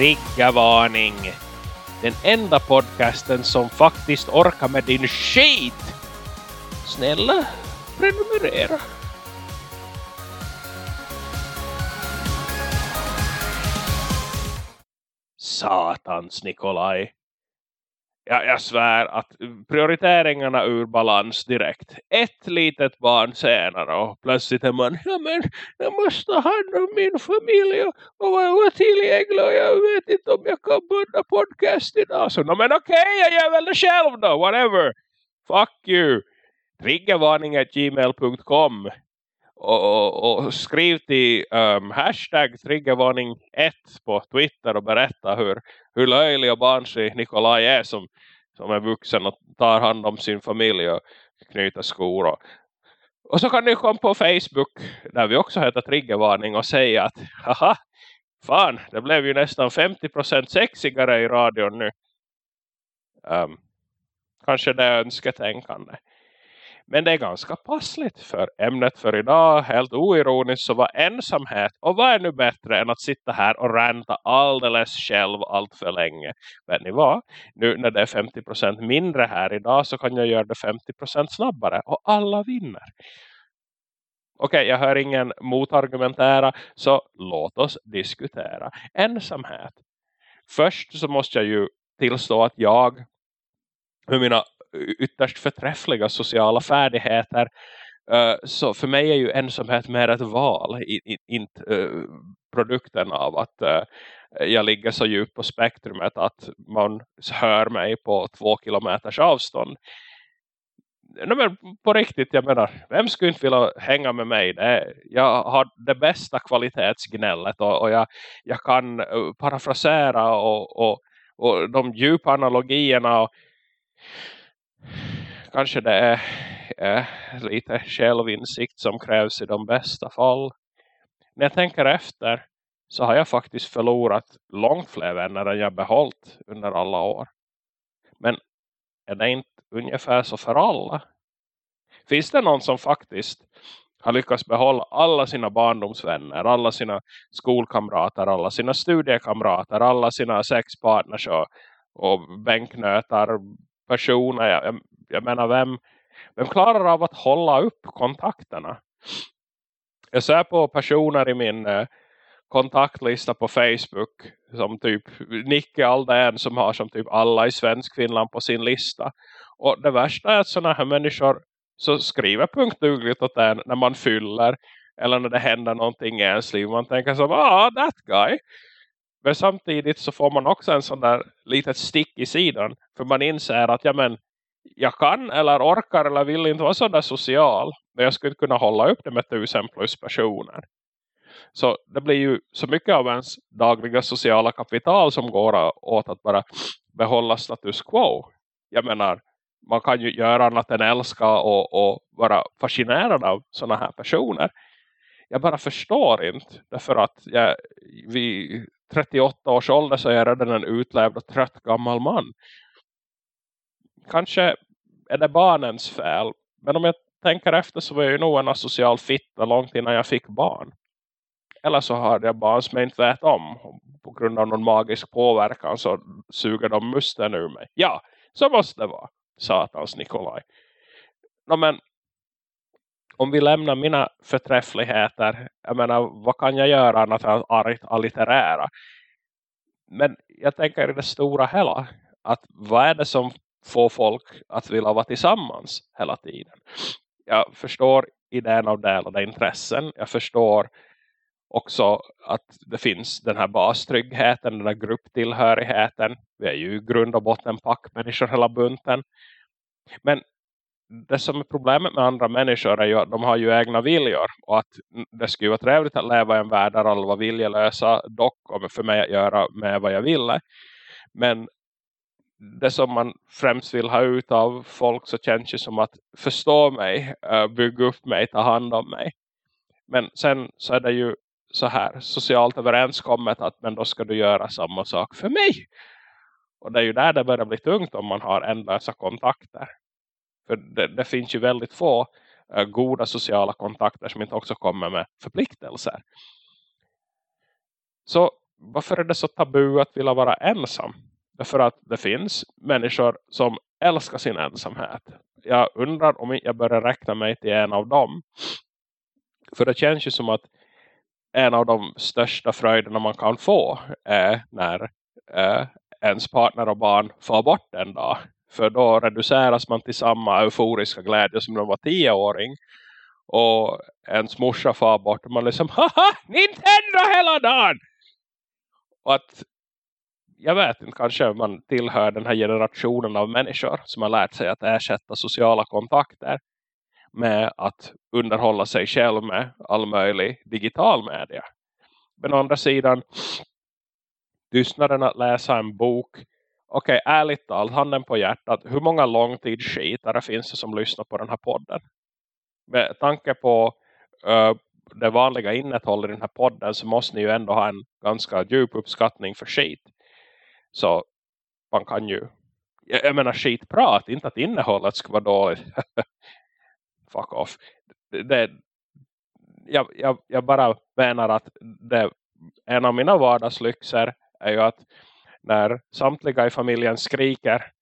Triggervarning! Den enda podcasten som faktiskt orkar med din skit! Snälla, prenumerera! Satans Nikolaj! Jag, jag svär att prioriteringarna ur balans direkt. Ett litet barn senare och plötsligt är man, ja men jag måste ha hand om min familj och, vara tillgänglig och jag vet inte om jag kan börja podcast idag. Så, no, men okej, okay, jag gör väl det själv då, whatever. Fuck you. Triggervarning.gmail.com och, och, och, skriv till um, hashtag triggervarning 1 på Twitter och berätta hur, hur löjlig och barnslig Nikolaj är som, som är vuxen och tar hand om sin familj och knyter skor. Och, och så kan ni komma på Facebook där vi också heter triggervarning och säga att haha, fan, det blev ju nästan 50% sexigare i radion nu. Um, kanske det är önsketänkande. Men det är ganska passligt för ämnet för idag, helt oironiskt, så var ensamhet. Och vad är nu bättre än att sitta här och ränta alldeles själv allt för länge. Vet ni vad? Nu när det är 50% mindre här idag så kan jag göra det 50% snabbare. Och alla vinner. Okej, okay, jag hör ingen motargumentera så låt oss diskutera ensamhet. Först så måste jag ju tillstå att jag med mina ytterst förträffliga sociala färdigheter eh, så för mig är ju ensamhet mer ett val inte eh, produkten av att eh, jag ligger så djupt på spektrumet att man hör mig på två kilometers avstånd Nej, men på riktigt, jag menar, vem skulle inte vilja hänga med mig? Det, jag har det bästa kvalitetsgnället och, och jag, jag kan parafrasera och, och, och de djupa analogierna och kanske det är eh, lite självinsikt som krävs i de bästa fall. När jag tänker efter så har jag faktiskt förlorat långt fler vänner än jag behållit under alla år. Men är det inte ungefär så för alla? Finns det någon som faktiskt har lyckats behålla alla sina barndomsvänner, alla sina skolkamrater, alla sina studiekamrater, alla sina sexpartners och, och bänknötar, personer. Jag, jag menar, vem, vem klarar av att hålla upp kontakterna? Jag ser på personer i min eh, kontaktlista på Facebook som typ Nicke Aldén som har som typ alla i svensk Finland på sin lista. Och det värsta är att sådana här människor så skriver punktdugligt åt en när man fyller eller när det händer någonting i ens liv. Man tänker så, ah, that guy. Men samtidigt så får man också en sån där litet stick i sidan. För man inser att ja men jag kan eller orkar eller vill inte vara sådär social. Men jag skulle kunna hålla upp det med tusen plus personer. Så det blir ju så mycket av ens dagliga sociala kapital som går åt att bara behålla status quo. Jag menar, man kan ju göra annat än älska och, och vara fascinerad av sådana här personer. Jag bara förstår inte. Därför att jag, vid 38 års ålder så är jag redan en utlevd och trött gammal man kanske är det barnens fel. Men om jag tänker efter så var jag ju nog en asocial fitta långt innan jag fick barn. Eller så hade jag barn som jag inte vet om. På grund av någon magisk påverkan så suger de musten ur mig. Ja, så måste det vara. Satans Nikolaj. No, men om vi lämnar mina förträffligheter. Jag menar, vad kan jag göra annat än att allitterera? Men jag tänker i det stora hela. Att vad är det som få folk att vilja vara tillsammans hela tiden. Jag förstår idén av delade intressen. Jag förstår också att det finns den här bastryggheten, den här grupptillhörigheten. Vi är ju i grund och botten packmänniskor hela bunten. Men det som är problemet med andra människor är ju att de har ju egna viljor. Och att det skulle vara trevligt att leva i en värld där alla var viljelösa. Dock för mig att göra med vad jag ville. Men det som man främst vill ha ut av folk så känns det som att förstå mig, eh, bygga upp mig, ta hand om mig. Men sen så är det ju så här socialt överenskommet att men då ska du göra samma sak för mig. Och det är ju där det börjar bli tungt om man har ändlösa kontakter. För det, det finns ju väldigt få uh, goda sociala kontakter som inte också kommer med förpliktelser. Så varför är det så tabu att vilja vara ensam? Därför att det finns människor som älskar sin ensamhet. Jag undrar om jag börjar räkna mig till en av dem. För det känns ju som att en av de största fröjderna man kan få är när eh, ens partner och barn får bort en dag. För då reduceras man till samma euforiska glädje som när man var tioåring. Och ens morsa får bort och man liksom, haha, Nintendo hela dagen! Och att, jag vet inte, kanske man tillhör den här generationen av människor som har lärt sig att ersätta sociala kontakter med att underhålla sig själv med all möjlig digital media. Men å andra sidan, tystnaden att läsa en bok okej, okay, ärligt talat, handen på hjärtat, hur många långtidsskitare finns det som lyssnar på den här podden? Med tanke på uh, det vanliga innehållet i den här podden så måste ni ju ändå ha en ganska djup uppskattning för skit. Så man kan ju, jag, jag menar skitprat, inte att innehållet ska vara dåligt. Fuck off. Det, jag, jag, jag bara menar att det, en av mina vardagslyxor är ju att när samtliga i familjen skriker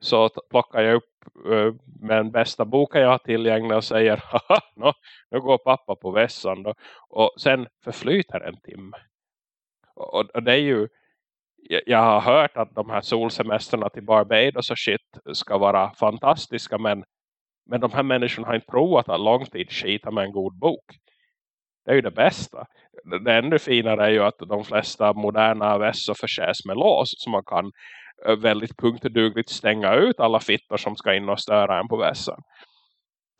så plockar jag upp uh, med den bästa boken jag har tillgänglig och säger haha, no, nu går pappa på vässan då. och sen förflyter en timme och, och det är ju jag, har hört att de här solsemesterna till Barbados och shit ska vara fantastiska men, men de här människorna har inte provat att långtidsskita med en god bok det är ju det bästa. Det ännu finare är ju att de flesta moderna vässor förses med lås. Så man kan eh, väldigt punktdugligt stänga ut alla fittor som ska in och störa en på vässan.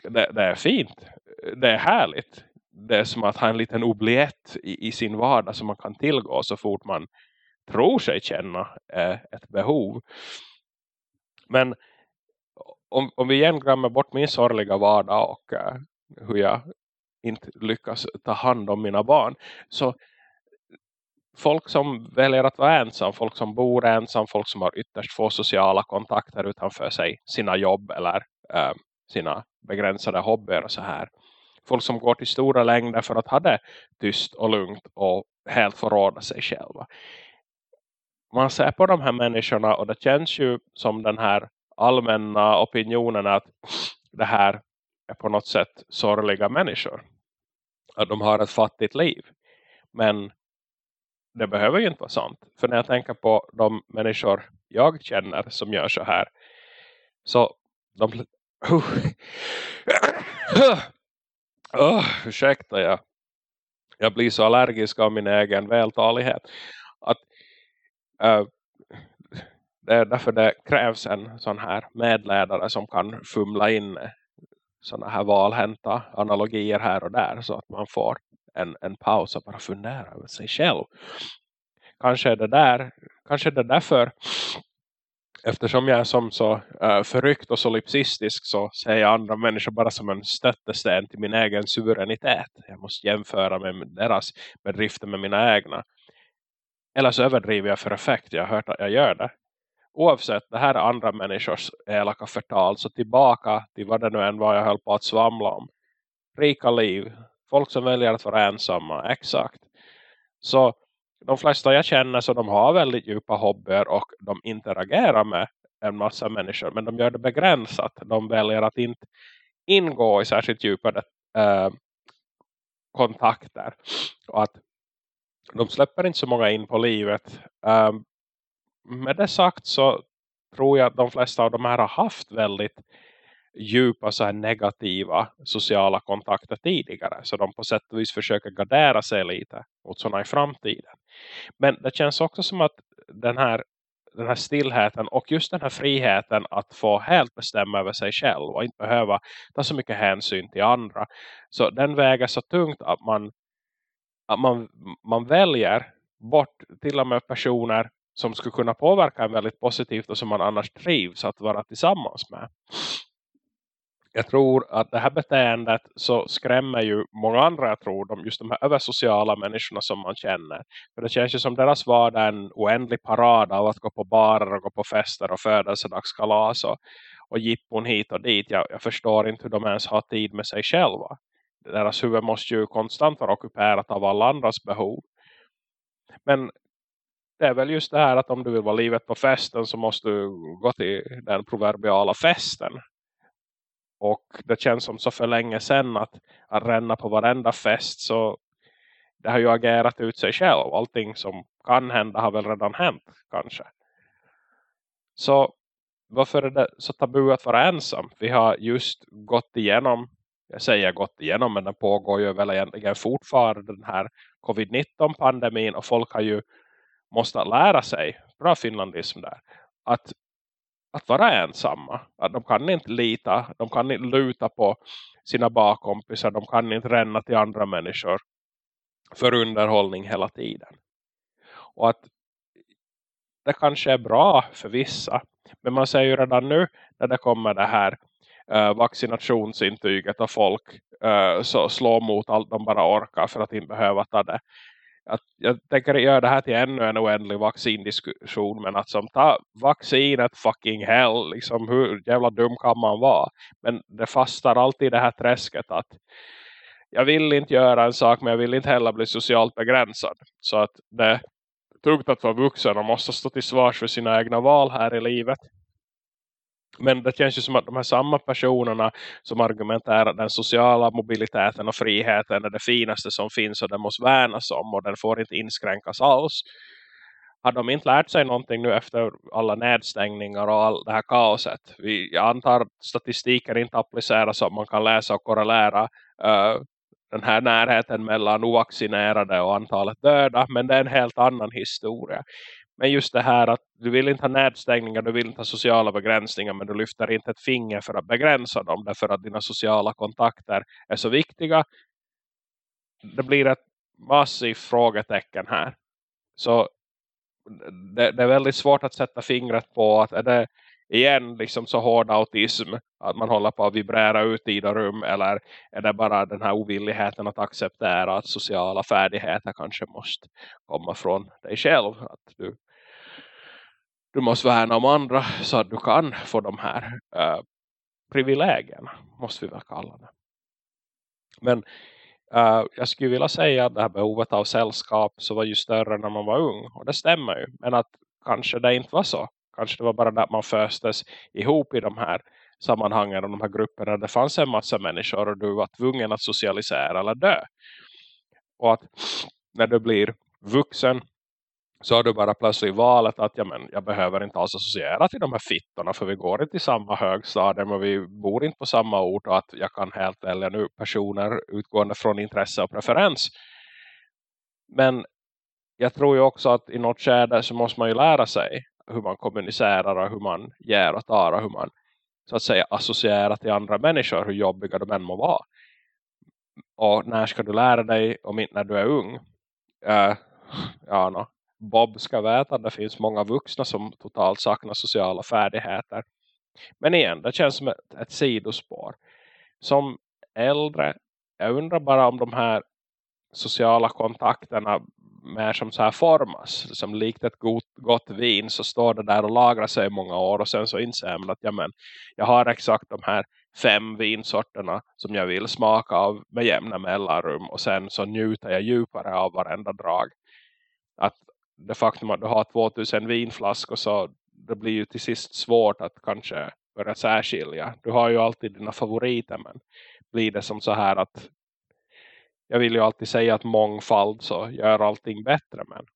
Det, det, är fint. Det är härligt. Det är som att ha en liten obliett i, i sin vardag som man kan tillgå så fort man tror sig känna eh, ett behov. Men om, om vi igen glömmer bort min sorgliga vardag och eh, hur jag inte lyckas ta hand om mina barn. Så folk som väljer att vara ensam, folk som bor ensam, folk som har ytterst få sociala kontakter utanför sig, sina jobb eller eh, sina begränsade hobbyer och så här. Folk som går till stora längder för att ha det tyst och lugnt och helt förråda sig själva. Man ser på de här människorna och det känns ju som den här allmänna opinionen att det här är på något sätt sorgliga människor att de har ett fattigt liv. Men det behöver ju inte vara sant. För när jag tänker på de människor jag känner som gör så här. Så de... Uh, uh, ursäkta jag. Jag blir så allergisk av min egen vältalighet. Uh, det är därför det krävs en sån här medledare som kan fumla in eh, sådana här valhänta analogier här och där så att man får en, en paus och bara fundera över sig själv. Kanske är det där, kanske är det därför eftersom jag är som så uh, förryckt och solipsistisk så ser jag andra människor bara som en stöttesten till min egen suveränitet. Jag måste jämföra med deras bedrifter med mina egna. Eller så överdriver jag för effekt. Jag har hört att jag gör det oavsett det här är andra människors elaka förtal så tillbaka till vad det nu än var jag höll på att svamla om. Rika liv, folk som väljer att vara ensamma, exakt. Så de flesta jag känner så de har väldigt djupa hobbyer och de interagerar med en massa människor men de gör det begränsat. De väljer att inte ingå i särskilt djupa eh, kontakter och att de släpper inte så många in på livet. Um, med det sagt så tror jag att de flesta av de här har haft väldigt djupa så här negativa sociala kontakter tidigare. Så de på sätt och vis försöker gardera sig lite mot sådana i framtiden. Men det känns också som att den här, den här stillheten och just den här friheten att få helt bestämma över sig själv och inte behöva ta så mycket hänsyn till andra. Så den väger så tungt att man, att man, man väljer bort till och med personer som skulle kunna påverka en väldigt positivt och som man annars trivs att vara tillsammans med. Jag tror att det här beteendet så skrämmer ju många andra, jag tror, de, just de här översociala människorna som man känner. För det känns ju som deras vardag är en oändlig parad av att gå på barer och gå på fester och födelsedagskalas och, och jippon hit och dit. Jag, jag förstår inte hur de ens har tid med sig själva. Deras huvud måste ju konstant vara ockuperat av alla andras behov. Men det är väl just det här att om du vill vara livet på festen så måste du gå till den proverbiala festen. Och det känns som så för länge sedan att, att ränna på varenda fest så det har ju agerat ut sig själv. Allting som kan hända har väl redan hänt kanske. Så varför är det så tabu att vara ensam? Vi har just gått igenom, jag säger gått igenom men den pågår ju väl egentligen fortfarande den här covid-19-pandemin och folk har ju måste lära sig, bra finlandism där, att, att vara ensamma. Att de kan inte lita, de kan inte luta på sina bakkompisar, de kan inte ränna till andra människor för underhållning hela tiden. Och att det kanske är bra för vissa. Men man ser ju redan nu när det kommer det här uh, vaccinationsintyget och folk uh, så slår mot allt de bara orkar för att inte behöva ta det. Att jag tänker göra det här till ännu en oändlig vaccindiskussion men att som ta vaccinet fucking hell liksom hur jävla dum kan man vara? Men det fastar alltid i det här träsket att jag vill inte göra en sak men jag vill inte heller bli socialt begränsad. Så att det är tungt att vara vuxen och måste stå till svars för sina egna val här i livet men det känns ju som att de här samma personerna som argumenterar att den sociala mobiliteten och friheten är det finaste som finns och den måste värnas om och den får inte inskränkas alls. Har de inte lärt sig någonting nu efter alla nedstängningar och all det här kaoset? Vi, jag antar att statistiken inte appliceras så att man kan läsa och korrelera uh, den här närheten mellan ovaccinerade och antalet döda. Men det är en helt annan historia. Men just det här att du vill inte ha nedstängningar, du vill inte ha sociala begränsningar men du lyfter inte ett finger för att begränsa dem därför att dina sociala kontakter är så viktiga. Det blir ett massivt frågetecken här. Så det, det, är väldigt svårt att sätta fingret på att är det igen liksom så hård autism att man håller på att vibrera ut i det rum eller är det bara den här ovilligheten att acceptera att sociala färdigheter kanske måste komma från dig själv att du du måste värna om andra så att du kan få de här uh, privilegierna, måste vi väl kalla det. Men uh, jag skulle vilja säga att det här behovet av sällskap så var ju större när man var ung. Och det stämmer ju. Men att kanske det inte var så. Kanske det var bara att man föstes ihop i de här sammanhangen och de här grupperna. Det fanns en massa människor och du var tvungen att socialisera eller dö. Och att när du blir vuxen så har du bara plötsligt valet att ja, men, jag behöver inte alls associera till de här fittorna för vi går inte i samma högstadium och vi bor inte på samma ort och att jag kan helt välja nu personer utgående från intresse och preferens. Men jag tror ju också att i något skede så måste man ju lära sig hur man kommunicerar och hur man ger och tar och hur man så att säga associerar till andra människor hur jobbiga de än må vara. Och när ska du lära dig om inte när du är ung? Uh, ja, no. Bob ska veta att det finns många vuxna som totalt saknar sociala färdigheter. Men igen, det känns som ett, ett sidospår. Som äldre, jag undrar bara om de här sociala kontakterna mer som så här formas. Som likt ett gott, gott vin så står det där och lagrar sig i många år. Och sen så inser man att jamen, jag har exakt de här fem vinsorterna som jag vill smaka av med jämna mellanrum. Och sen så njuter jag djupare av varenda drag. Att det faktum att du har 2000 vinflaskor så det blir ju till sist svårt att kanske börja särskilja. Du har ju alltid dina favoriter men blir det som så här att jag vill ju alltid säga att mångfald så gör allting bättre men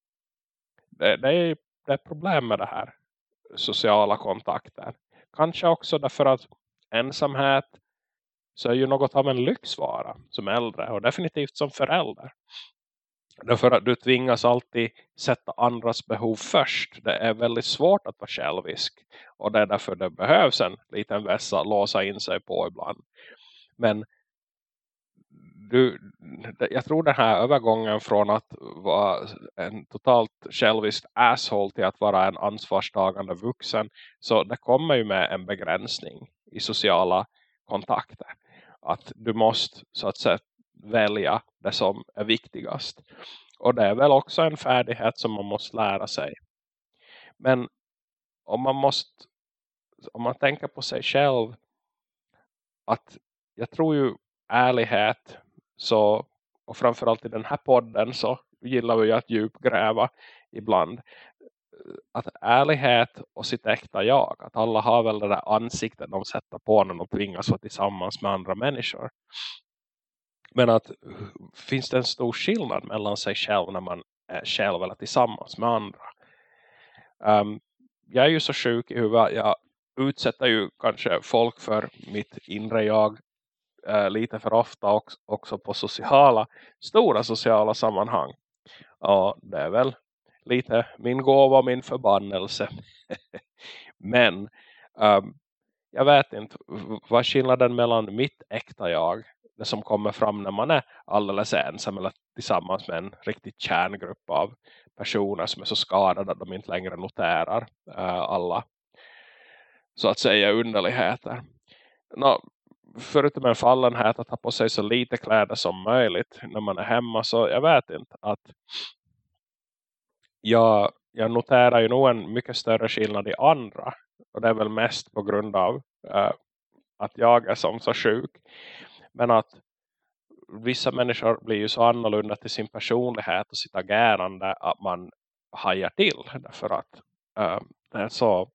det, det är, det är problem med det här sociala kontakter. Kanske också därför att ensamhet så är ju något av en lyxvara som äldre och definitivt som förälder. Därför att du tvingas alltid sätta andras behov först. Det är väldigt svårt att vara självisk. Och det är därför det behövs en liten vässa att låsa in sig på ibland. Men du, jag tror den här övergången från att vara en totalt självisk asshole till att vara en ansvarstagande vuxen. Så det kommer ju med en begränsning i sociala kontakter. Att du måste så att säga välja det som är viktigast. Och det är väl också en färdighet som man måste lära sig. Men om man måste om man tänker på sig själv att jag tror ju ärlighet så och framförallt i den här podden så gillar vi ju att djupgräva ibland. att ärlighet och sitt äkta jag. Att alla har väl det där ansiktet de sätter på när de tvingas vara tillsammans med andra människor. Men att finns det en stor skillnad mellan sig själv när man är själv eller tillsammans med andra. Um, jag är ju så sjuk i huvudet. Jag utsätter ju kanske folk för mitt inre jag uh, lite för ofta också, också på sociala, stora sociala sammanhang. Ja, det är väl lite min gåva och min förbannelse. Men um, jag vet inte vad skillnaden mellan mitt äkta jag, som kommer fram när man är alldeles ensam eller tillsammans med en riktigt kärngrupp av personer som är så skadade att de inte längre noterar uh, alla så att säga underligheter. Nå, förutom en fallenhet att ha på sig så lite kläder som möjligt när man är hemma så jag vet inte att jag, jag noterar ju nog en mycket större skillnad i andra. Och det är väl mest på grund av uh, att jag är som så sjuk. Men att vissa människor blir ju så annorlunda till sin personlighet och sitt agerande att man hajar till. Därför att äh, det är så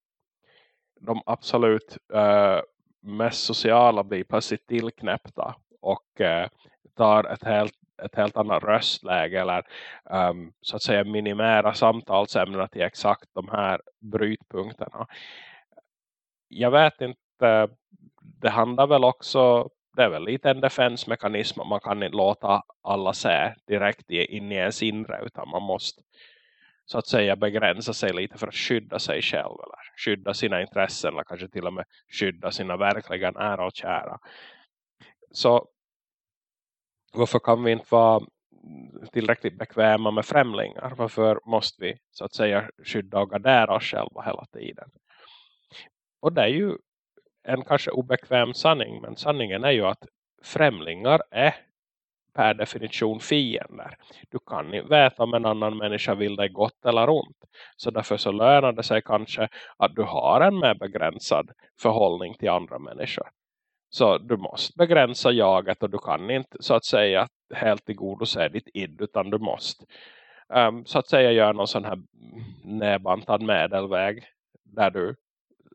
de absolut äh, mest sociala blir plötsligt tillknäppta och äh, tar ett helt ett helt annat röstläge eller um, så att säga minimera samtalsämnena till exakt de här brytpunkterna. Jag vet inte, det handlar väl också, det är väl lite en defensmekanism. Man kan inte låta alla se direkt in i ens inre utan man måste så att säga begränsa sig lite för att skydda sig själv eller skydda sina intressen eller kanske till och med skydda sina verkliga nära och kära. Så varför kan vi inte vara tillräckligt bekväma med främlingar? Varför måste vi så att säga skydda och gardera oss själva hela tiden? Och det är ju en kanske obekväm sanning. Men sanningen är ju att främlingar är per definition fiender. Du kan inte veta om en annan människa vill dig gott eller ont. Så därför så lönar det sig kanske att du har en mer begränsad förhållning till andra människor. Så du måste begränsa jaget och du kan inte så att säga helt tillgodose ditt id utan du måste um, så att säga göra någon sån här nedbantad medelväg där du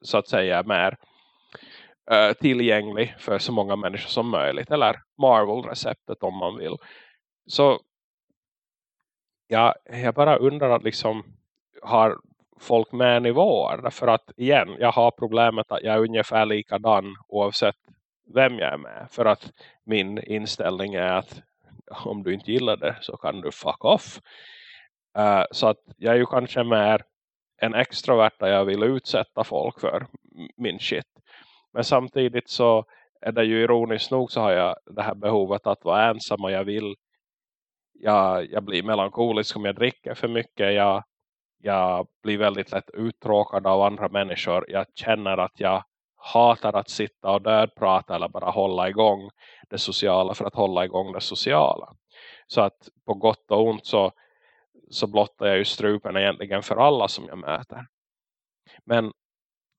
så att säga är mer uh, tillgänglig för så många människor som möjligt eller Marvel-receptet om man vill. Så ja, jag bara undrar att liksom har folk med nivåer därför att igen, jag har problemet att jag är ungefär likadan oavsett vem jag är med. För att min inställning är att om du inte gillar det så kan du fuck off. Uh, så att jag är ju kanske mer en extrovert där jag vill utsätta folk för min shit. Men samtidigt så är det ju ironiskt nog så har jag det här behovet att vara ensam och jag vill jag, jag blir melankolisk om jag dricker för mycket. Jag, jag blir väldigt lätt uttråkad av andra människor. Jag känner att jag hatar att sitta och dödprata eller bara hålla igång det sociala för att hålla igång det sociala. Så att på gott och ont så, så blottar jag ju strupen egentligen för alla som jag möter. Men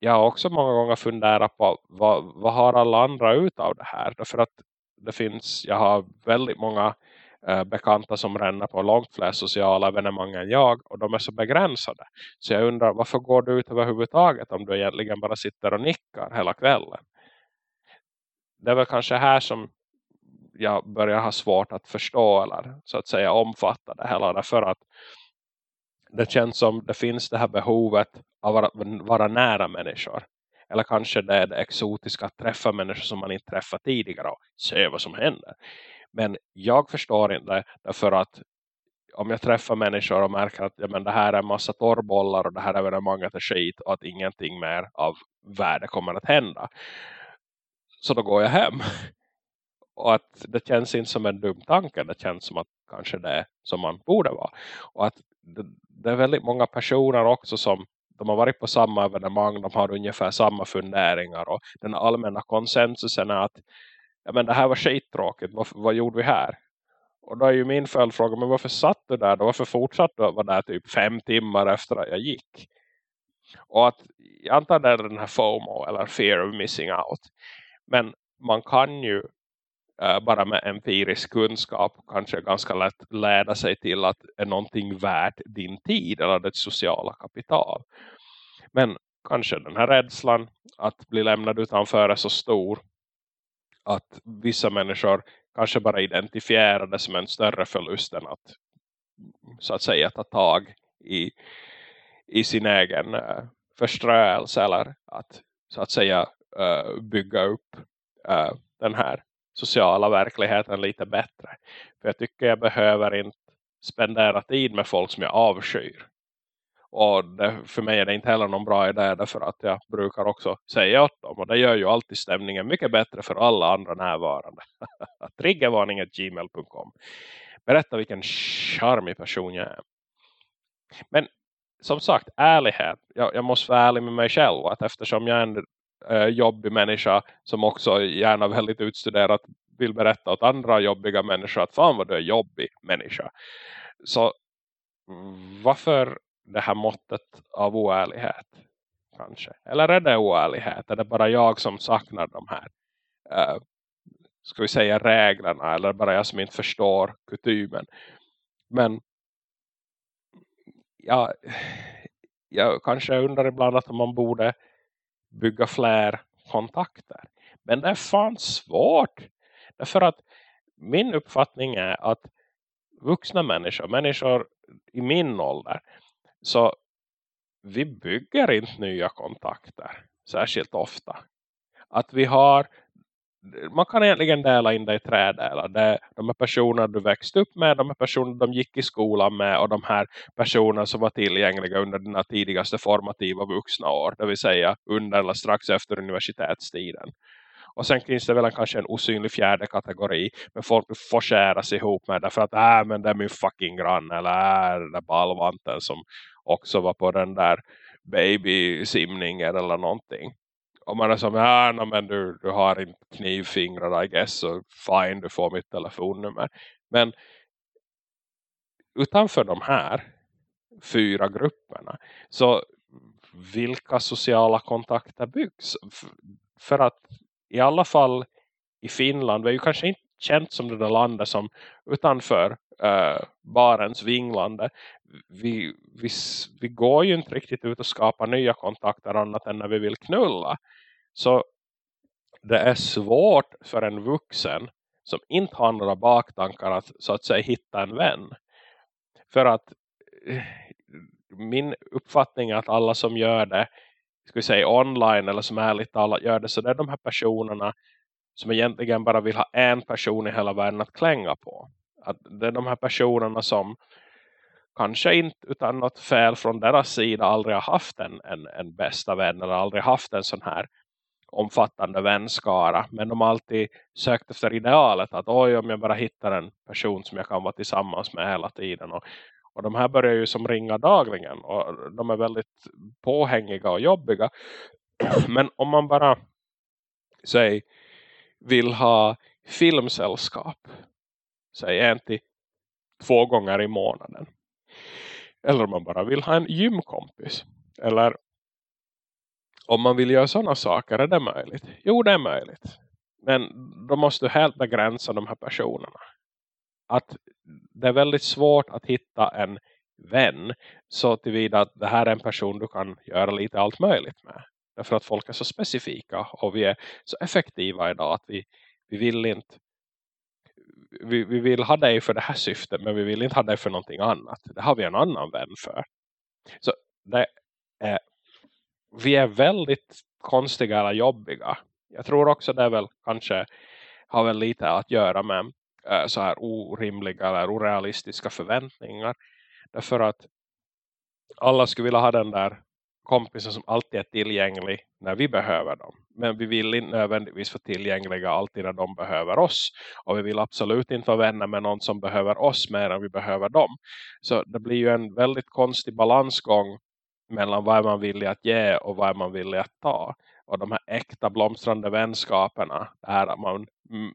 jag har också många gånger funderat på vad, vad har alla andra ut av det här? Därför att det finns, jag har väldigt många Eh, bekanta som ränner på långt fler sociala evenemang än jag och de är så begränsade. Så jag undrar varför går du ut överhuvudtaget om du egentligen bara sitter och nickar hela kvällen? Det är väl kanske här som jag börjar ha svårt att förstå eller så att säga omfatta det hela därför att det känns som det finns det här behovet av att vara nära människor. Eller kanske det är det exotiska att träffa människor som man inte träffat tidigare och se vad som händer. Men jag förstår inte därför att om jag träffar människor och märker att ja, men det här är en massa torrbollar och det här evenemanget är skit och att ingenting mer av värde kommer att hända. Så då går jag hem. Och att det känns inte som en dum tanke. Det känns som att kanske det är som man borde vara. Och att det, är väldigt många personer också som de har varit på samma evenemang. De har ungefär samma funderingar. Och den allmänna konsensusen är att ja men det här var skittråkigt, vad, vad gjorde vi här? Och då är ju min följdfråga, men varför satt du där? Då? Varför fortsatte du vara där typ fem timmar efter att jag gick? Och att, jag antar det är den här FOMO eller fear of missing out. Men man kan ju Eh, bara med empirisk kunskap kanske ganska lätt lära sig till att är någonting värt din tid eller ditt sociala kapital. Men kanske den här rädslan att bli lämnad utanför är så stor att vissa människor kanske bara identifierar det som en större förlust än att så att säga ta tag i, i sin egen eh, förströelse eller att så att säga eh, bygga upp den här sociala verkligheten lite bättre. För jag tycker jag behöver inte spendera tid med folk som jag avskyr. Och det, för mig är det inte heller någon bra idé därför att jag brukar också säga åt dem. Och det gör ju alltid stämningen mycket bättre för alla andra närvarande. Triggervarning.gmail.com Berätta vilken charmig person jag är. Men som sagt, ärlighet. Jag, jag måste vara ärlig med mig själv. Att eftersom jag är en eh, jobbig människa som också gärna väldigt utstuderat vill berätta åt andra jobbiga människor att fan vad du är jobbig människa. Så varför det här måttet av oärlighet kanske? Eller är det oärlighet? Är det bara jag som saknar de här eh, ska vi säga reglerna eller bara jag som inte förstår kutymen. Men ja, jag kanske undrar ibland att man borde bygga fler kontakter. Men det är fan svårt. Därför att min uppfattning är att vuxna människor, människor i min ålder, så vi bygger inte nya kontakter särskilt ofta. Att vi har man kan egentligen dela in det i tre delar. Det de här personerna du växte upp med, de här personerna de gick i skolan med och de här personerna som var tillgängliga under dina tidigaste formativa vuxna år. Det vill säga under eller strax efter universitetstiden. Och sen finns det väl en, kanske en osynlig fjärde kategori med folk du får skäras ihop med därför att äh, men det är min fucking grann eller är äh, den där ballvanten som också var på den där babysimningen” eller någonting om man är som, ah, ja men du, du har inte knivfingrar I guess, så fine, du får mitt telefonnummer. Men utanför de här fyra grupperna så vilka sociala kontakter byggs? För att i alla fall i Finland, vi är ju kanske inte känt som det där landet som utanför uh, barens vinglande vi, vi, vi går ju inte riktigt ut och skapar nya kontakter annat än när vi vill knulla. Så det är svårt för en vuxen som inte har några baktankar att så att säga hitta en vän. För att eh, min uppfattning är att alla som gör det ska vi säga online eller som ärligt talat gör det så det är de här personerna som egentligen bara vill ha en person i hela världen att klänga på. Att det är de här personerna som kanske inte utan något fel från deras sida aldrig har haft en, en, en bästa vän eller aldrig haft en sån här omfattande vänskara. Men de har alltid sökt efter idealet att oj om jag bara hittar en person som jag kan vara tillsammans med hela tiden. Och, och de här börjar ju som ringa dagligen och de är väldigt påhängiga och jobbiga. Men om man bara säg, vill ha filmsällskap säg en till två gånger i månaden eller om man bara vill ha en gymkompis. Eller om man vill göra sådana saker, är det möjligt? Jo, det är möjligt. Men då måste du helt begränsa de här personerna. Att det är väldigt svårt att hitta en vän så tillvida att det här är en person du kan göra lite allt möjligt med. Därför att folk är så specifika och vi är så effektiva idag att vi, vi vill inte vi, vi vill ha dig för det här syftet men vi vill inte ha dig för någonting annat. Det har vi en annan vän för. Så det är, vi är väldigt konstiga eller jobbiga. Jag tror också det väl kanske har väl lite att göra med äh, så här orimliga eller orealistiska förväntningar. Därför att alla skulle vilja ha den där kompisar som alltid är tillgänglig när vi behöver dem. Men vi vill inte nödvändigtvis vara tillgängliga alltid när de behöver oss. Och vi vill absolut inte vara vänner med någon som behöver oss mer än vi behöver dem. Så det blir ju en väldigt konstig balansgång mellan vad man vill att ge och vad man vill att ta. Och de här äkta blomstrande vänskaperna är att man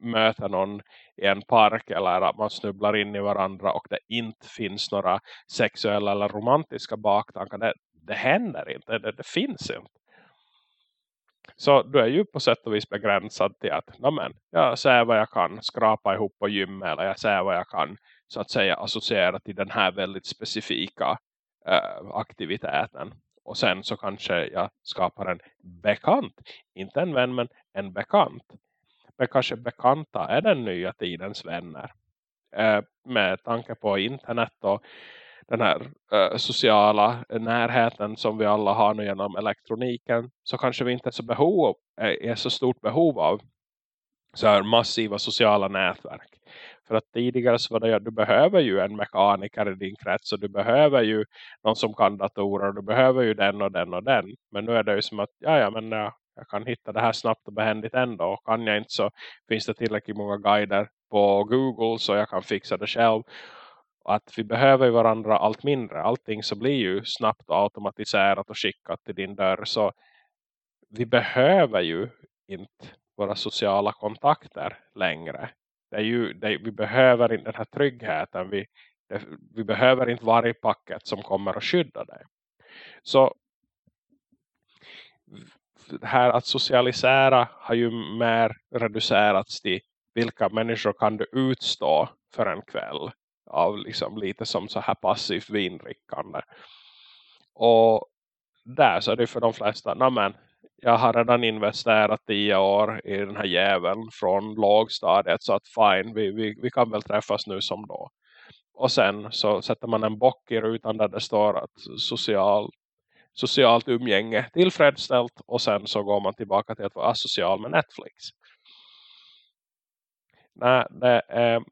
möter någon i en park eller att man snubblar in i varandra och det inte finns några sexuella eller romantiska baktankar. Det, det händer inte, det, det finns inte. Så du är ju på sätt och vis begränsad till att men, jag säger vad jag kan skrapa ihop på gym eller jag säger vad jag kan så att säga associera till den här väldigt specifika äh, aktiviteten. Och sen så kanske jag skapar en bekant. Inte en vän men en bekant. Men kanske bekanta är den nya tidens vänner. Äh, med tanke på internet och den här uh, sociala närheten som vi alla har nu genom elektroniken så kanske vi inte är så, behov, eh, är så stort behov av så här massiva sociala nätverk. För att tidigare så var det ju du behöver ju en mekaniker i din krets och du behöver ju någon som kan datorer och du behöver ju den och den och den. Men nu är det ju som att ja, ja men ja, jag kan hitta det här snabbt och behändigt ändå. Och kan jag inte så finns det tillräckligt många guider på Google så jag kan fixa det själv att vi behöver varandra allt mindre. Allting så blir ju snabbt automatiserat och skickat till din dörr. Så vi behöver ju inte våra sociala kontakter längre. Det är ju, det, vi behöver inte den här tryggheten. Vi, det, vi behöver inte varje paket som kommer att skydda dig. Så det här att socialisera har ju mer reducerats till vilka människor kan du utstå för en kväll av liksom lite som så här passivt vinrickande. Och där så är det för de flesta, men jag har redan investerat tio år i den här jäveln från lågstadiet så att fine, vi, vi, vi kan väl träffas nu som då. Och sen så sätter man en bock i rutan där det står att social, socialt umgänge tillfredsställt och sen så går man tillbaka till att vara asocial med Netflix. Nej, det är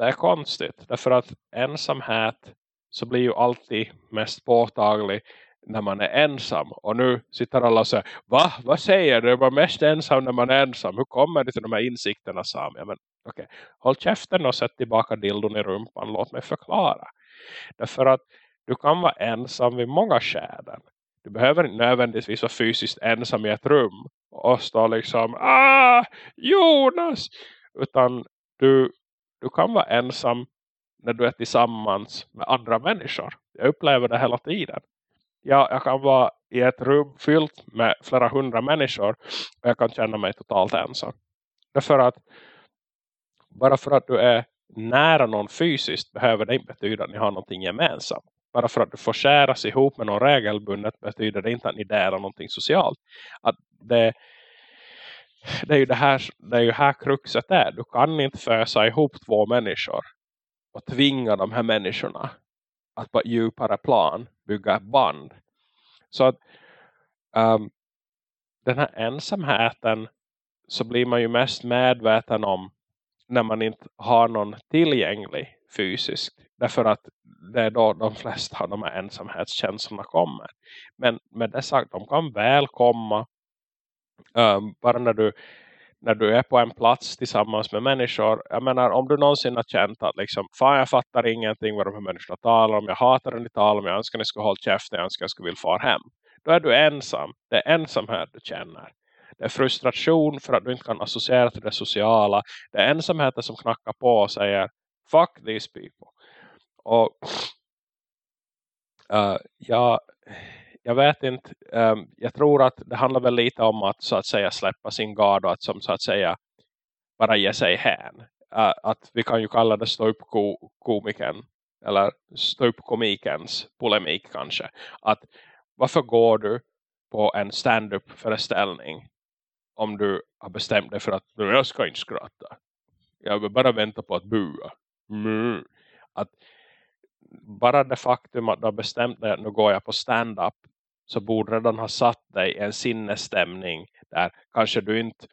det är konstigt. Därför att ensamhet så blir ju alltid mest påtaglig när man är ensam. Och nu sitter alla och säger, va? Vad säger du? var mest ensam när man är ensam. Hur kommer det till de här insikterna, Sam? Ja, men okay. håll käften och sätt tillbaka dildon i rumpan. Låt mig förklara. Därför att du kan vara ensam vid många skäden. Du behöver inte nödvändigtvis vara fysiskt ensam i ett rum. Och stå liksom, ah, Jonas! Utan du du kan vara ensam när du är tillsammans med andra människor. Jag upplever det hela tiden. Jag, jag kan vara i ett rum fyllt med flera hundra människor och jag kan känna mig totalt ensam. Därför att bara för att du är nära någon fysiskt behöver det inte betyda att ni har någonting gemensamt. Bara för att du får skäras ihop med någon regelbundet betyder det inte att ni delar någonting socialt. Att det, det är ju det här, det är ju här kruxet är. Du kan inte fösa ihop två människor och tvinga de här människorna att på djupare plan bygga ett band. Så att um, den här ensamheten så blir man ju mest medveten om när man inte har någon tillgänglig fysiskt. Därför att det är då de flesta av de här ensamhetskänslorna kommer. Men med det sagt, de kan väl komma Um, bara när du, när du är på en plats tillsammans med människor. Jag menar, om du någonsin har känt att liksom, fan jag fattar ingenting vad de här människorna talar om. Jag hatar den ni talar om. Jag önskar att ni skulle hålla käften. Jag önskar att jag skulle vilja fara hem. Då är du ensam. Det är ensamhet du känner. Det är frustration för att du inte kan associera till det sociala. Det är ensamheten som knackar på och säger fuck these people. Och eh, uh, jag, jag vet inte, um, jag tror att det handlar väl lite om att så att säga släppa sin gard och att som så att säga bara ge sig hän. Uh, att vi kan ju kalla det stå upp komikern eller stå upp komikens polemik kanske. Att varför går du på en stand-up föreställning om du har bestämt dig för att jag ska inte skratta. Jag vill bara vänta på att bua. Mm. Att bara det faktum att du har bestämt dig att nu går jag på stand-up så borde redan ha satt dig i en sinnesstämning där kanske du inte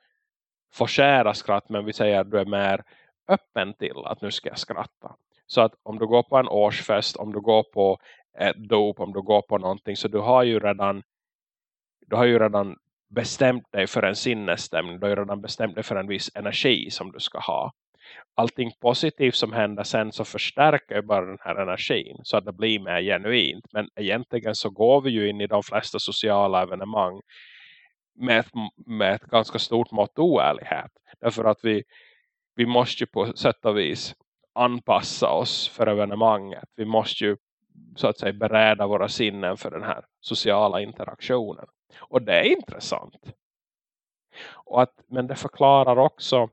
får skära skratt men vi säger att du är mer öppen till att nu ska jag skratta. Så att om du går på en årsfest, om du går på ett dop, om du går på någonting så du har ju redan du har ju redan bestämt dig för en sinnesstämning. Du har ju redan bestämt dig för en viss energi som du ska ha allting positivt som händer sen så förstärker ju bara den här energin så att det blir mer genuint. Men egentligen så går vi ju in i de flesta sociala evenemang med ett, med ett ganska stort mått oärlighet. Därför att vi, vi måste ju på sätt och vis anpassa oss för evenemanget. Vi måste ju så att säga bereda våra sinnen för den här sociala interaktionen. Och det är intressant. Och att, men det förklarar också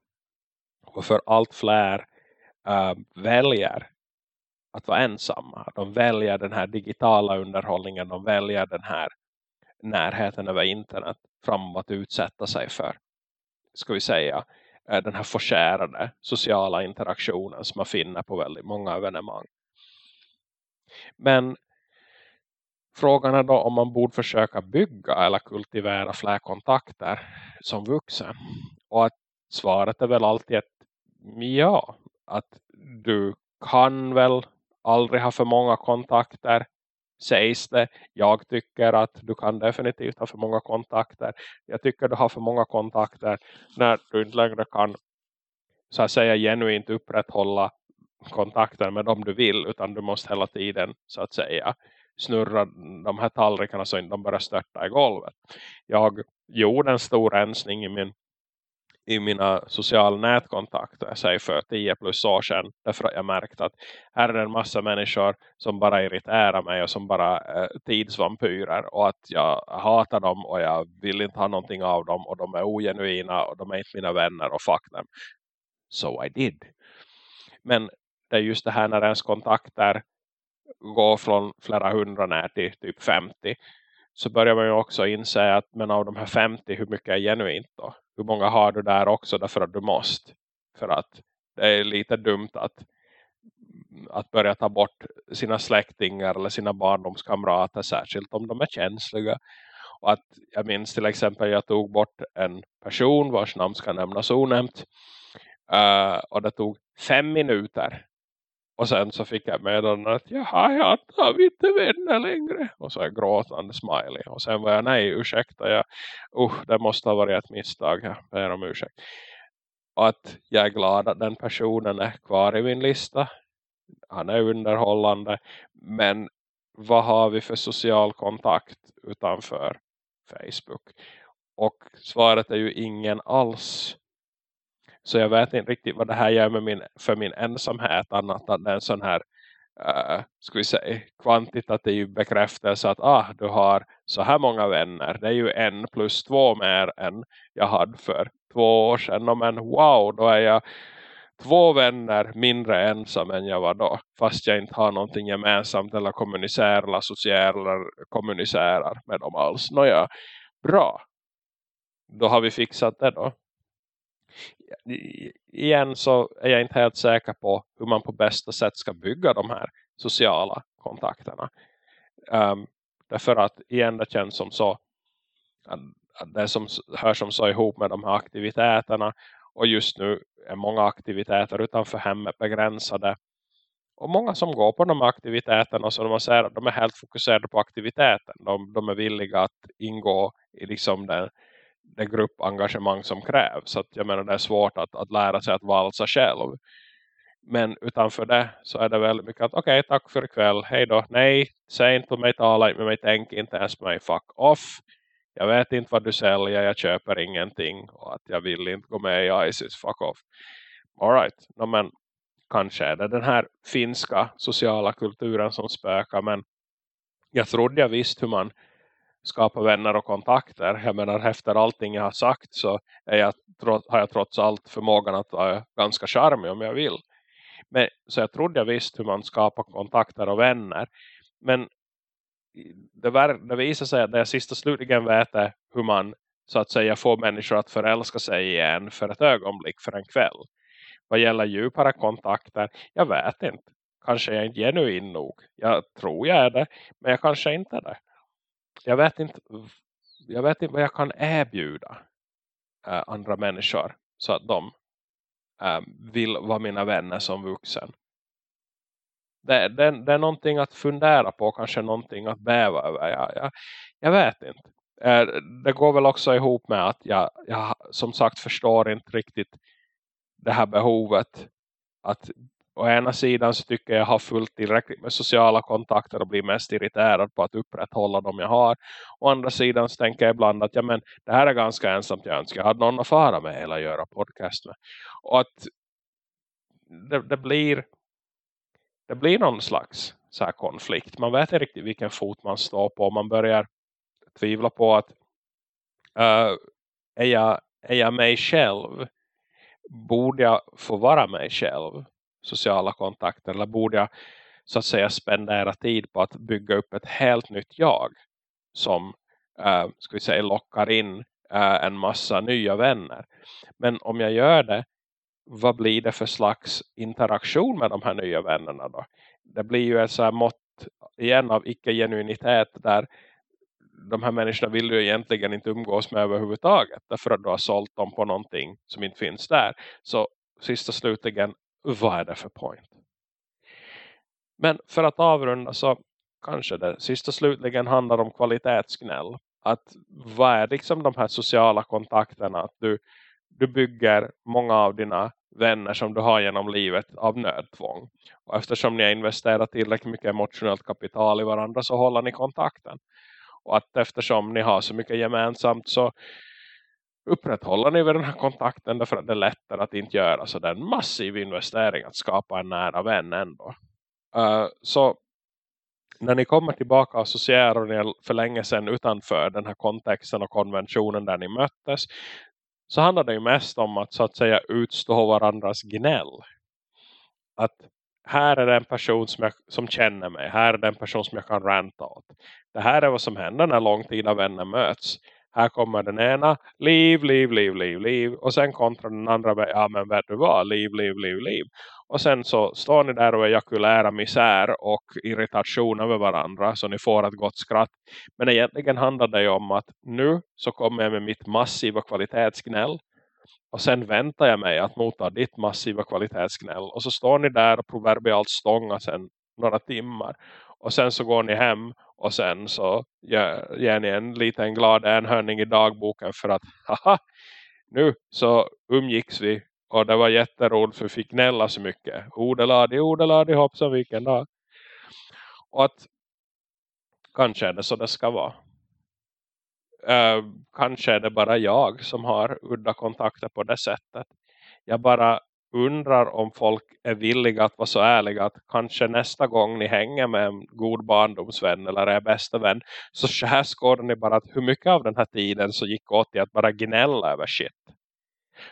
varför allt fler äh, väljer att vara ensamma. De väljer den här digitala underhållningen. De väljer den här närheten över internet fram att utsätta sig för ska vi säga eh, den här förskärade sociala interaktionen som man finner på väldigt många evenemang. Men frågan är då om man borde försöka bygga eller kultivera fler kontakter som vuxen. Och att svaret är väl alltid ett ja. Att du kan väl aldrig ha för många kontakter sägs det. Jag tycker att du kan definitivt ha för många kontakter. Jag tycker du har för många kontakter när du inte längre kan så att säga genuint upprätthålla kontakter med dem du vill utan du måste hela tiden så att säga snurra de här tallrikarna så att de börjar störta i golvet. Jag gjorde en stor rensning i min i mina sociala nätkontakter säg för 10 plus år sedan därför att jag märkte att här är en massa människor som bara irriterar mig och som bara är tidsvampyrer och att jag hatar dem och jag vill inte ha någonting av dem och de är ogenuina och de är inte mina vänner och fuck them. So I did. Men det är just det här när ens kontakter går från flera hundra ner till typ 50 så börjar man ju också inse att men av de här 50 hur mycket är genuint då? Hur många har du där också därför att du måste. För att det är lite dumt att, att börja ta bort sina släktingar eller sina barndomskamrater särskilt om de är känsliga. Och att jag minns till exempel jag tog bort en person vars namn ska nämnas onämnt. Uh, och det tog fem minuter och sen så fick jag meddelandet att jaha, jag tar inte vänner längre. Och så är gråtande smiley. Och sen var jag, nej ursäkta, jag, uh, det måste ha varit ett misstag. Jag ber om ursäkt. Och att jag är glad att den personen är kvar i min lista. Han är underhållande. Men vad har vi för social kontakt utanför Facebook? Och svaret är ju ingen alls. Så jag vet inte riktigt vad det här gör med min, för min ensamhet annat än en sån här uh, ska vi säga, kvantitativ bekräftelse att ah, du har så här många vänner. Det är ju en plus två mer än jag hade för två år sedan. Men wow, då är jag två vänner mindre ensam än jag var då. Fast jag inte har någonting gemensamt eller kommunicerar eller associerar eller kommunicerar med dem alls. Nåja, bra. Då har vi fixat det då igen så är jag inte helt säker på hur man på bästa sätt ska bygga de här sociala kontakterna. Um, därför att igen det känns som så att, det som hör som så ihop med de här aktiviteterna och just nu är många aktiviteter utanför hemmet begränsade och många som går på de här aktiviteterna så de, säger, de är helt fokuserade på aktiviteten. De, de är villiga att ingå i liksom den, det gruppengagemang som krävs. Så att jag menar det är svårt att, att lära sig att valsa själv. Men utanför det så är det väldigt mycket att okej, okay, tack för ikväll. Hej då. Nej, säg inte på mig, tala inte med mig, tänk inte ens på mig. Fuck off. Jag vet inte vad du säljer, jag köper ingenting. Och att jag vill inte gå med i ISIS, fuck off. Alright, no, men kanske är det den här finska sociala kulturen som spökar. Men jag trodde jag visste hur man skapa vänner och kontakter. Jag menar efter allting jag har sagt så är jag, har jag trots allt förmågan att vara ganska charmig om jag vill. Men, så jag trodde jag visste hur man skapar kontakter och vänner. Men det, var, det visar sig att det jag sista slutligen vet är hur man så att säga får människor att förälska sig igen för ett ögonblick, för en kväll. Vad gäller djupare kontakter, jag vet inte. Kanske är jag inte genuin nog. Jag tror jag är det, men jag kanske inte är det jag vet inte jag vet inte vad jag kan erbjuda äh, andra människor så att de äh, vill vara mina vänner som vuxen. Det, det, det, är någonting att fundera på, kanske någonting att bäva över. Jag, jag, jag vet inte. Äh, det går väl också ihop med att jag, jag som sagt förstår inte riktigt det här behovet att å ena sidan så tycker jag har fullt tillräckligt med sociala kontakter och blir mest irriterad på att upprätthålla dem jag har. Å andra sidan så tänker jag ibland att ja, men, det här är ganska ensamt jag önskar. Jag hade någon att fara med eller göra podcast med. Och att det, det blir det blir någon slags så konflikt. Man vet inte riktigt vilken fot man står på. Man börjar tvivla på att Uh, är, jag, är jag mig själv? Borde jag få vara mig själv? Sociala kontakter. Eller borde jag så att säga spendera tid på att bygga upp ett helt nytt jag? Som äh, ska vi säga, lockar in äh, en massa nya vänner. Men om jag gör det vad blir det för slags interaktion med de här nya vännerna då? Det blir ju ett så här mått igen av icke-genuinitet där de här människorna vill ju egentligen inte umgås med överhuvudtaget därför att du har sålt dem på någonting som inte finns där. Så sista slutligen, vad är det för point? Men för att avrunda så kanske det sist och slutligen handlar om kvalitetsgnäll. Att vad är liksom de här sociala kontakterna? Att du du bygger många av dina vänner som du har genom livet av nödtvång. Och eftersom ni har investerat tillräckligt mycket emotionellt kapital i varandra så håller ni kontakten. Och att eftersom ni har så mycket gemensamt så upprätthåller ni den här kontakten därför att det är lättare att inte göra så det är en massiv investering att skapa en nära vän ändå. Uh, så när ni kommer tillbaka och associerar ni för länge sedan utanför den här kontexten och konventionen där ni möttes så handlar det ju mest om att så att säga utstå varandras gnäll. Att här är en person som, jag, som känner mig. Här är den person som jag kan ranta åt. Det här är vad som händer när långtida vänner möts. Här kommer den ena, liv, liv, liv, liv, liv. Och sen kontra den andra, ja men vet du vad, liv, liv, liv, liv. Och sen så står ni där och ejakulära misär och irritation över varandra. Så ni får ett gott skratt. Men egentligen handlar det ju om att nu så kommer jag med mitt massiva kvalitetsgnäll. Och sen väntar jag mig att motta ditt massiva kvalitetsgnäll. Och så står ni där och proverbialt stånga sen några timmar. Och sen så går ni hem och sen så ger, ni en liten glad enhörning i dagboken för att haha, nu så umgicks vi och det var jätteroligt för vi fick gnälla så mycket. Odeladi, odeladi, hoppsan vilken dag. Och att kanske är det så det ska vara. Uh, kanske är det bara jag som har udda kontakter på det sättet. Jag bara undrar om folk är villiga att vara så ärliga att kanske nästa gång ni hänger med en god barndomsvän eller är bästa vän så skärskådar ni bara att hur mycket av den här tiden så gick åt till att bara gnälla över shit.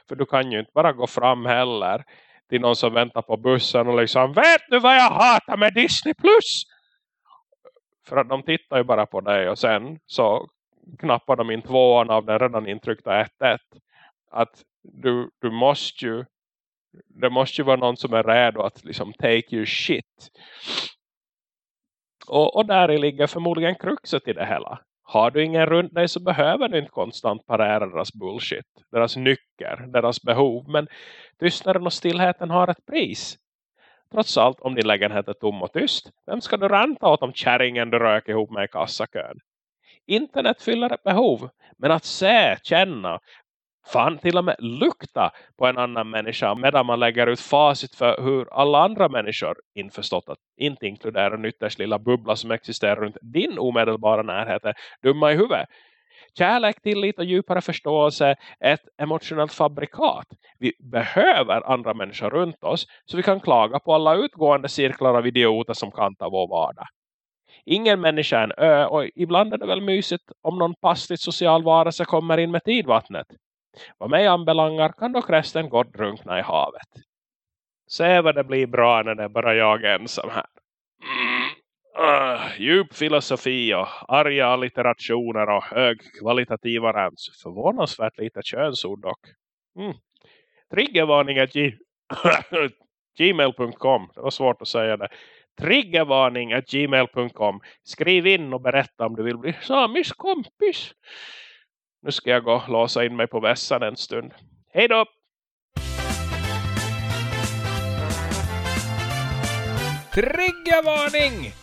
För du kan ju inte bara gå fram heller till någon som väntar på bussen och liksom vet du vad jag hatar med Disney Plus? För att de tittar ju bara på dig och sen så knappar de in tvåan av den redan intryckta 1-1. Att du, du måste ju det måste ju vara någon som är redo att liksom take your shit. Och, och där ligger förmodligen kruxet i det hela. Har du ingen runt dig så behöver du inte konstant parera deras bullshit. Deras nycker, deras behov. Men tystnaden och stillheten har ett pris. Trots allt, om din lägenhet är tom och tyst. Vem ska du ranta åt om kärringen du röker ihop med i kassakön? Internet fyller ett behov. Men att se, känna, fan till och med lukta på en annan människa medan man lägger ut facit för hur alla andra människor införstått att inte inkludera en ytterst lilla bubbla som existerar runt din omedelbara närhet är dumma i huvudet. Kärlek, tillit och djupare förståelse är ett emotionellt fabrikat. Vi behöver andra människor runt oss så vi kan klaga på alla utgående cirklar av idioter som kantar vår vardag. Ingen människa är en ö och ibland är det väl mysigt om någon passligt social varelse kommer in med tidvattnet. Vad mig anbelangar kan dock resten gott drunkna i havet. Se vad det blir bra när det är bara jag ensam här. Mm. Uh, djup filosofi och arga allitterationer och högkvalitativa rams. Förvånansvärt lite könsord dock. Mm. Triggervarning är gmail.com. Det var svårt att säga det. Triggervarning gmail.com. Skriv in och berätta om du vill bli samisk kompis. Nu ska jag gå och låsa in mig på vässan en stund. Hej då! Triggervarning!